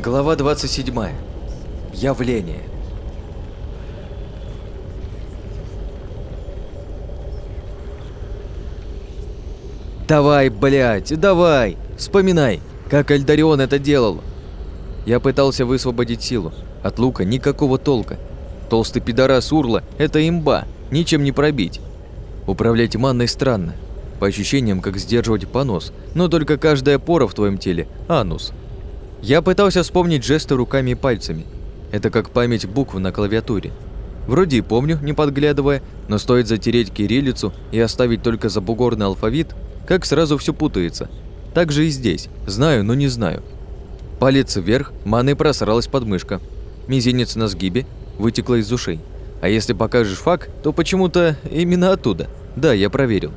Глава 27. Явление. Давай, блядь, давай! Вспоминай, как Альдарион это делал. Я пытался высвободить силу. От лука никакого толка. Толстый пидорас Урла – это имба, ничем не пробить. Управлять манной странно. По ощущениям, как сдерживать понос, но только каждая пора в твоем теле – анус. Я пытался вспомнить жесты руками и пальцами. Это как память букв на клавиатуре. Вроде и помню, не подглядывая, но стоит затереть кириллицу и оставить только забугорный алфавит, как сразу все путается. Так же и здесь. Знаю, но не знаю. Палец вверх, маны просралась подмышка. Мизинец на сгибе вытекла из ушей. А если покажешь факт, то почему-то именно оттуда. Да, я проверил.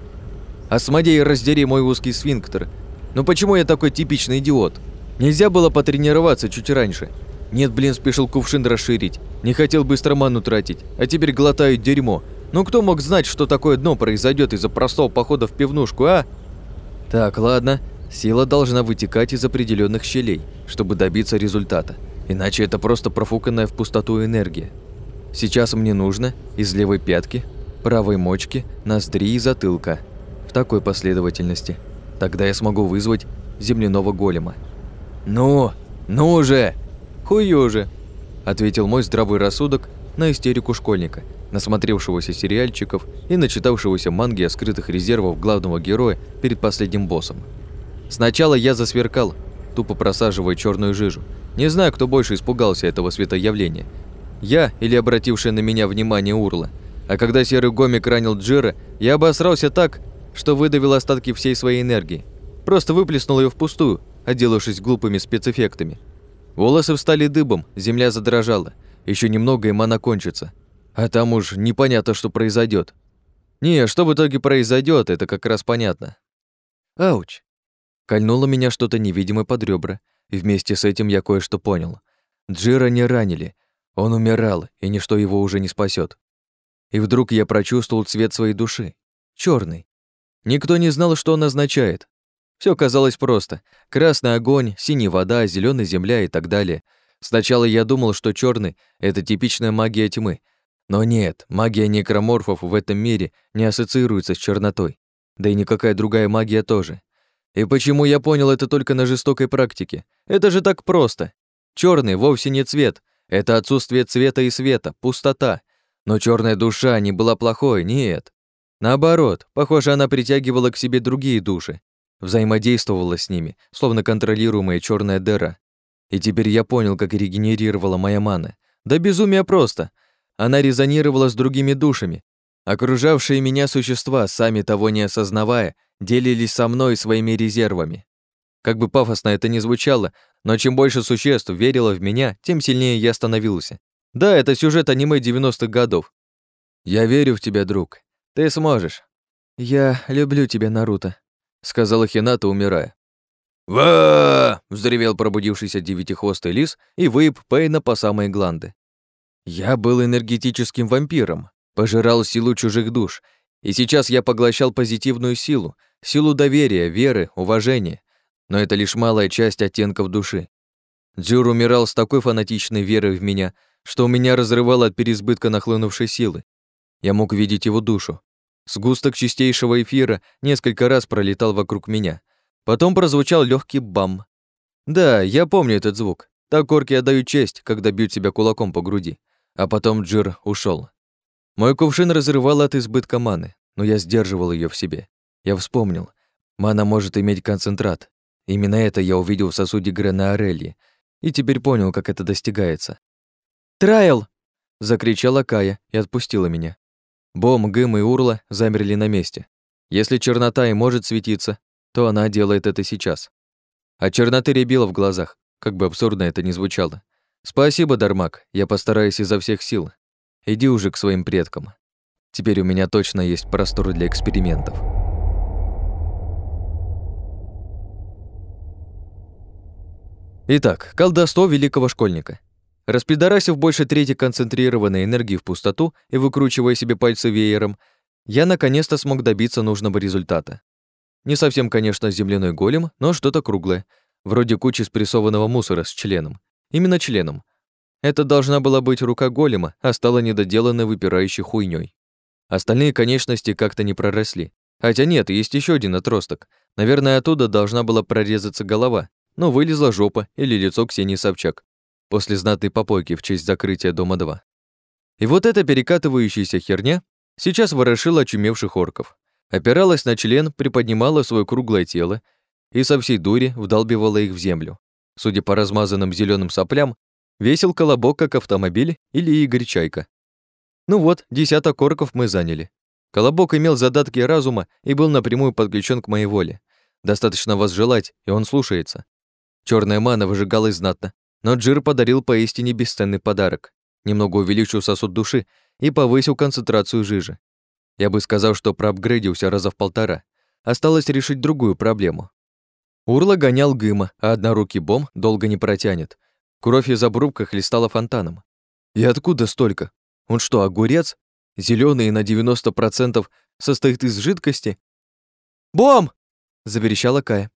Асмодей, раздери мой узкий сфинктер. Но почему я такой типичный идиот? Нельзя было потренироваться чуть раньше. Нет, блин, спешил кувшин расширить. Не хотел быстро ману тратить, а теперь глотаю дерьмо. Ну кто мог знать, что такое дно произойдет из-за простого похода в пивнушку, а? Так, ладно. Сила должна вытекать из определенных щелей, чтобы добиться результата. Иначе это просто профуканная в пустоту энергия. Сейчас мне нужно из левой пятки, правой мочки, ноздри и затылка. В такой последовательности. Тогда я смогу вызвать земляного голема. «Ну, ну же!» «Хую же!» – ответил мой здравый рассудок на истерику школьника, насмотревшегося сериальчиков и начитавшегося манги о скрытых резервах главного героя перед последним боссом. Сначала я засверкал, тупо просаживая черную жижу. Не знаю, кто больше испугался этого светоявления. Я или обратившая на меня внимание Урла. А когда серый гомик ранил Джира, я обосрался так, что выдавил остатки всей своей энергии. Просто выплеснул ее впустую, отделавшись глупыми спецэффектами. Волосы встали дыбом, земля задрожала. Еще немного и мана кончится. А там уж непонятно, что произойдет. Не, что в итоге произойдет, это как раз понятно. Ауч. Кольнуло меня что-то невидимое под ребра, и вместе с этим я кое-что понял. Джира не ранили, он умирал, и ничто его уже не спасет. И вдруг я прочувствовал цвет своей души. черный. Никто не знал, что он означает, все казалось просто. Красный огонь, синяя вода, зеленая земля и так далее. Сначала я думал, что черный — это типичная магия тьмы. Но нет, магия некроморфов в этом мире не ассоциируется с чернотой. Да и никакая другая магия тоже. И почему я понял это только на жестокой практике? Это же так просто. Черный вовсе не цвет. Это отсутствие цвета и света, пустота. Но черная душа не была плохой, нет. Наоборот, похоже, она притягивала к себе другие души, взаимодействовала с ними, словно контролируемая черная дыра. И теперь я понял, как регенерировала моя мана. Да безумие просто. Она резонировала с другими душами. Окружавшие меня существа, сами того не осознавая, делились со мной своими резервами. Как бы пафосно это ни звучало, но чем больше существ верило в меня, тем сильнее я становился. Да, это сюжет аниме 90-х годов. Я верю в тебя, друг. Ты сможешь. Я люблю тебя, Наруто сказала Хината, умирая. ва взревел пробудившийся девятихвостый лис и выеб Пейна по самые гланды. Я был энергетическим вампиром, пожирал силу чужих душ, и сейчас я поглощал позитивную силу, силу доверия, веры, уважения. Но это лишь малая часть оттенков души. Дзюр умирал с такой фанатичной верой в меня, что у меня разрывало от переизбытка нахлынувшей силы. Я мог видеть его душу, Сгусток чистейшего эфира несколько раз пролетал вокруг меня. Потом прозвучал легкий бам. Да, я помню этот звук. Так орки отдают честь, когда бьют себя кулаком по груди. А потом Джир ушел. Мой кувшин разрывал от избытка маны, но я сдерживал ее в себе. Я вспомнил. Мана может иметь концентрат. Именно это я увидел в сосуде Грена Орельи, и теперь понял, как это достигается. «Трайл!» — закричала Кая и отпустила меня. Бом, Гым и Урла замерли на месте. Если чернота и может светиться, то она делает это сейчас. А черноты рябило в глазах, как бы абсурдно это ни звучало. Спасибо, Дармак, я постараюсь изо всех сил. Иди уже к своим предкам. Теперь у меня точно есть простор для экспериментов. Итак, колдовство великого школьника. Распидорасив больше трети концентрированной энергии в пустоту и выкручивая себе пальцы веером, я наконец-то смог добиться нужного результата. Не совсем, конечно, земляной голем, но что-то круглое, вроде кучи спрессованного мусора с членом, именно членом. Это должна была быть рука голема, а стала недоделанной выпирающей хуйней. Остальные конечности как-то не проросли. Хотя нет, есть еще один отросток. Наверное, оттуда должна была прорезаться голова, но вылезла жопа или лицо Ксении Собчак после знатной попойки в честь закрытия дома 2. И вот эта перекатывающаяся херня сейчас ворошила очумевших орков. Опиралась на член, приподнимала свое круглое тело и со всей дури вдалбивала их в землю. Судя по размазанным зеленым соплям, весил колобок, как автомобиль или Игорь Чайка. Ну вот, десяток орков мы заняли. Колобок имел задатки разума и был напрямую подключен к моей воле. Достаточно вас желать, и он слушается. Черная мана выжигалась знатно, но Джир подарил поистине бесценный подарок. Немного увеличил сосуд души и повысил концентрацию жижи. Я бы сказал, что проапгрейдился раза в полтора. Осталось решить другую проблему. Урла гонял Гыма, а однорукий бом долго не протянет. Кровь из обрубка хлестала фонтаном. И откуда столько? Он что, огурец? Зелёный на 90% состоит из жидкости? «Бом!» — заверещала Кая.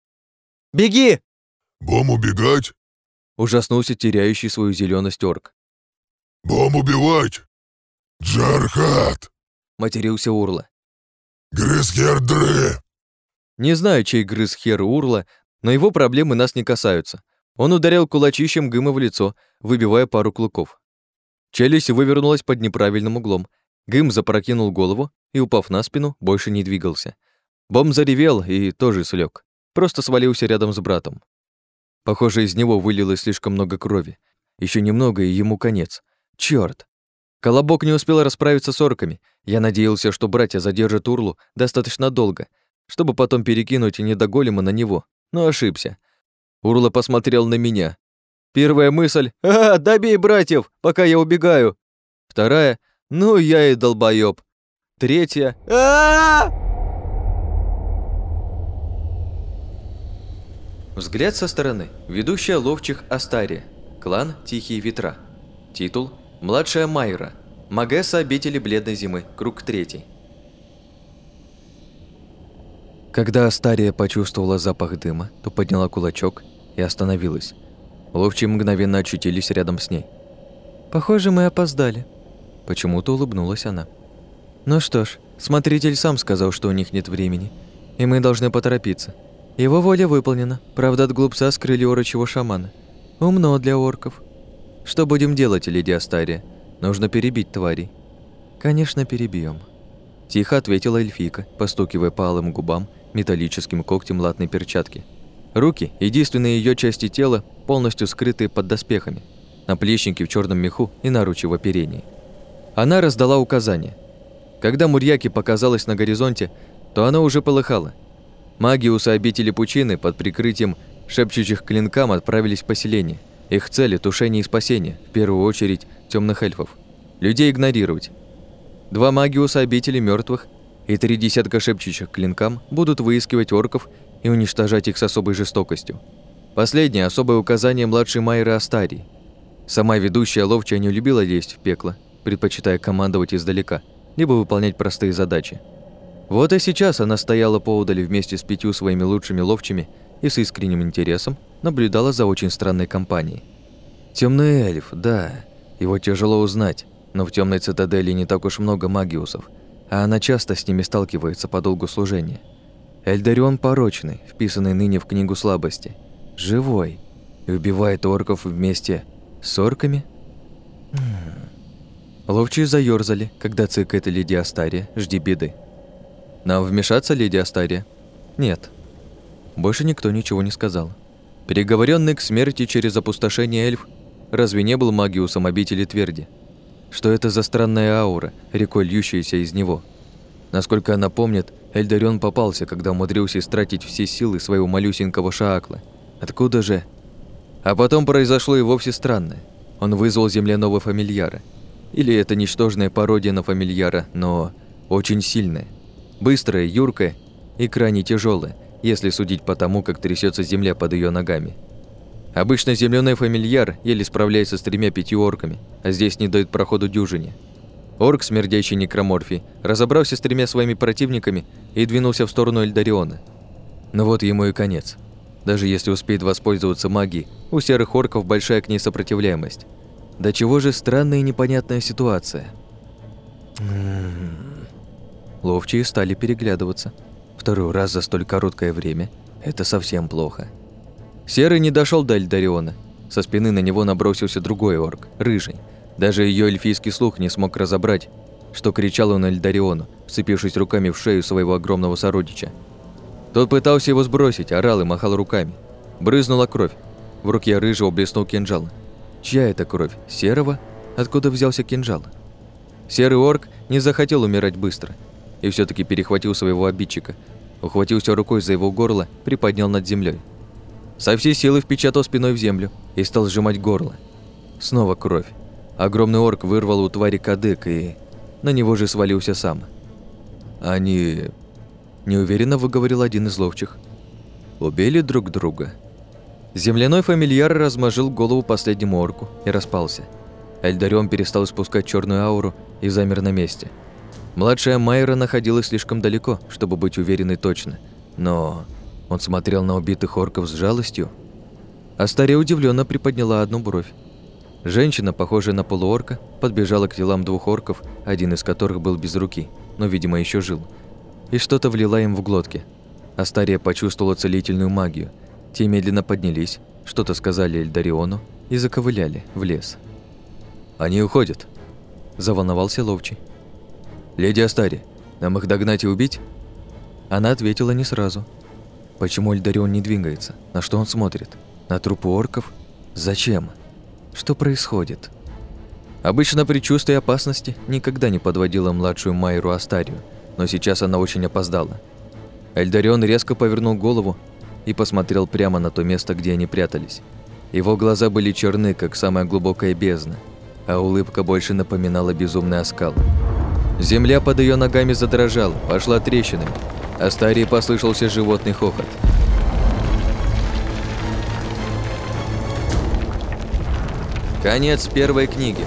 «Беги!» «Бом убегать?» — ужаснулся теряющий свою зелёность орк. «Бом убивать! Джархат!» — матерился Урла. «Грызхердры!» Не знаю, чей грыз хер Урла, но его проблемы нас не касаются. Он ударил кулачищем Гыма в лицо, выбивая пару клыков. Челюсть вывернулась под неправильным углом. Гым запрокинул голову и, упав на спину, больше не двигался. Бом заревел и тоже слег. Просто свалился рядом с братом. Похоже, из него вылилось слишком много крови. Еще немного, и ему конец. Чёрт! Колобок не успел расправиться с орками. Я надеялся, что братья задержат Урлу достаточно долго, чтобы потом перекинуть недоголема на него, но ошибся. Урла посмотрел на меня. Первая мысль «А, добей братьев, пока я убегаю!» Вторая «Ну, я и долбоёб!» Третья а Взгляд со стороны. Ведущая ловчих Астария. Клан Тихие Ветра. Титул Младшая Майра. Магесса обители Бледной Зимы. Круг третий. Когда Астария почувствовала запах дыма, то подняла кулачок и остановилась. Ловчие мгновенно очутились рядом с ней. «Похоже, мы опоздали». Почему-то улыбнулась она. «Ну что ж, смотритель сам сказал, что у них нет времени, и мы должны поторопиться. Его воля выполнена, правда, от глупца скрыли орочего шамана. Умно для орков. Что будем делать, леди Астария? Нужно перебить тварей». «Конечно, перебьем. Тихо ответила эльфийка, постукивая по алым губам металлическим когтем латной перчатки. Руки, единственные ее части тела, полностью скрытые под доспехами, наплечники в черном меху и наручи в оперении. Она раздала указания. Когда Мурьяки показалась на горизонте, то она уже полыхала. Магиусы обители пучины под прикрытием шепчущих клинкам отправились в поселение. Их цели – тушение и спасение, в первую очередь темных эльфов. Людей игнорировать. Два магиуса обители мертвых и три десятка шепчущих клинкам будут выискивать орков и уничтожать их с особой жестокостью. Последнее – особое указание младшей Майры Астарии. Сама ведущая ловчая не любила лезть в пекло, предпочитая командовать издалека, либо выполнять простые задачи. Вот и сейчас она стояла поодали вместе с пятью своими лучшими ловчими и с искренним интересом наблюдала за очень странной компанией. Темный эльф, да, его тяжело узнать, но в темной цитадели не так уж много магиусов – а она часто с ними сталкивается по долгу служения. Эльдарион порочный, вписанный ныне в книгу слабости. Живой. И убивает орков вместе с орками? Ловчие заёрзали, когда цыкает леди Астария «Жди беды». «Нам вмешаться, леди Астария?» «Нет». Больше никто ничего не сказал. Переговоренный к смерти через опустошение эльф разве не был магиусом обители Тверди? Что это за странная аура, рекой льющаяся из него? Насколько она помнит, Эльдарион попался, когда умудрился истратить все силы своего малюсенького шаакла. Откуда же? А потом произошло и вовсе странное. Он вызвал земляного фамильяра. Или это ничтожная пародия на фамильяра, но очень сильная. Быстрая, юркая и крайне тяжелая, если судить по тому, как трясется земля под ее ногами. Обычно земляной фамильяр еле справляется с тремя-пятью орками, а здесь не дают проходу дюжине. Орк, смердящий некроморфий, разобрался с тремя своими противниками и двинулся в сторону Эльдариона. Но вот ему и конец. Даже если успеет воспользоваться магией, у серых орков большая к ней сопротивляемость. Да чего же странная и непонятная ситуация. Ловчие стали переглядываться. Второй раз за столь короткое время – это совсем плохо. Серый не дошел до Эльдариона. Со спины на него набросился другой орк, рыжий. Даже ее эльфийский слух не смог разобрать, что кричал он Эльдариону, вцепившись руками в шею своего огромного сородича. Тот пытался его сбросить, орал и махал руками. Брызнула кровь. В руке рыжего блеснул кинжал. Чья это кровь? Серого? Откуда взялся кинжал? Серый орк не захотел умирать быстро и все таки перехватил своего обидчика, ухватился рукой за его горло, приподнял над землей. Со всей силы впечатал спиной в землю и стал сжимать горло. Снова кровь. Огромный орк вырвал у твари кадык и на него же свалился сам. Они... Неуверенно выговорил один из ловчих. Убили друг друга. Земляной фамильяр размажил голову последнему орку и распался. Эльдарион перестал спускать черную ауру и замер на месте. Младшая Майра находилась слишком далеко, чтобы быть уверенной точно, но он смотрел на убитых орков с жалостью. Астария удивленно приподняла одну бровь. Женщина, похожая на полуорка, подбежала к телам двух орков, один из которых был без руки, но, видимо, еще жил, и что-то влила им в глотки. Астария почувствовала целительную магию. Те медленно поднялись, что-то сказали Эльдариону и заковыляли в лес. «Они уходят», – заволновался Ловчий. «Леди Астария, нам их догнать и убить?» Она ответила не сразу – Почему Эльдарион не двигается? На что он смотрит? На трупы орков? Зачем? Что происходит? Обычно предчувствие опасности никогда не подводило младшую Майру Астарию, но сейчас она очень опоздала. Эльдарион резко повернул голову и посмотрел прямо на то место, где они прятались. Его глаза были черны, как самая глубокая бездна, а улыбка больше напоминала безумный оскал. Земля под ее ногами задрожала, пошла трещинами, а старии послышался животный хохот. Конец первой книги.